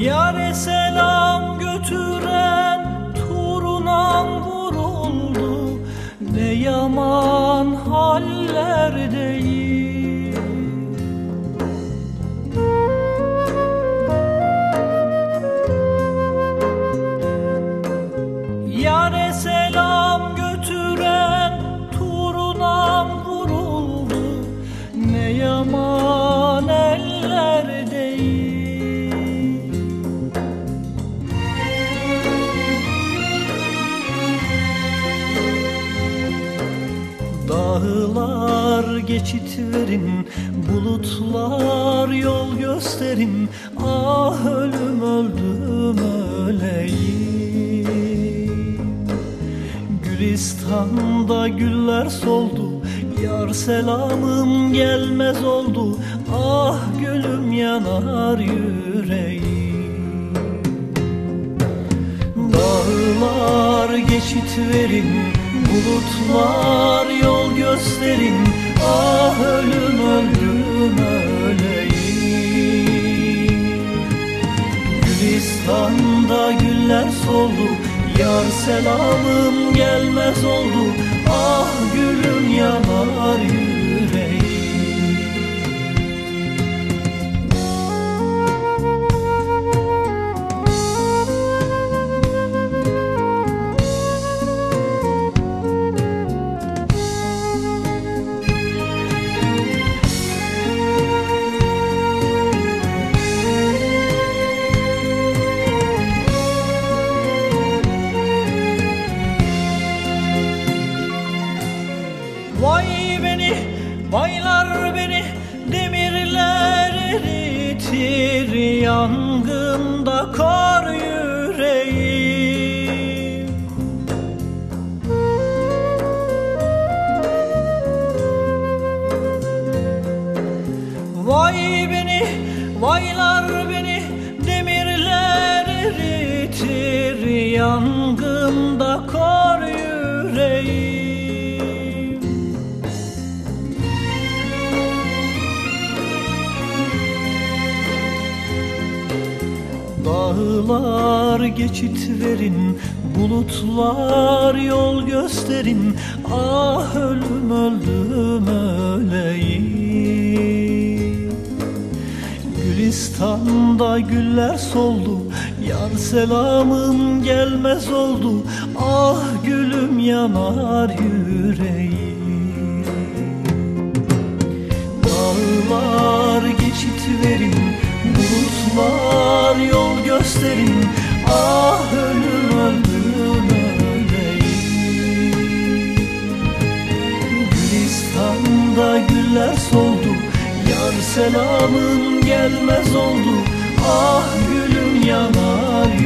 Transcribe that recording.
Yare selam götüren turunam vuruldu. Ne yaman hallerdeyim yaman ellerdeyim Dağlar geçit verin, bulutlar yol gösterin. Ah ölüm öldüm öleyim. Gülistan'da güller soldu Yar selamım gelmez oldu. Ah gülüm yanar yüreğim. Dağlar geçit verin Bulutlar yol gösterin Ah ölüm öldüm öleyim. Gülistan'da güller soldu Yar selamım gelmez oldu. Ah gülüm yanar yüreğim eritir Yangında kar yüreğim. Vay beni, vaylar beni Demirler eritir Yangında kar yüreğim Dağlar geçit verin, bulutlar yol gösterin. Ah ölüm öldüm öleyim. Gülistan'da güller soldu Yar selamım gelmez oldu. Ah gülüm yanar yüreğim. Dağlar geçit verin gösterin Ah ölüm öldüm öleyim Gülistan'da güller soldu Yar selamın gelmez oldu. Ah gülüm yanar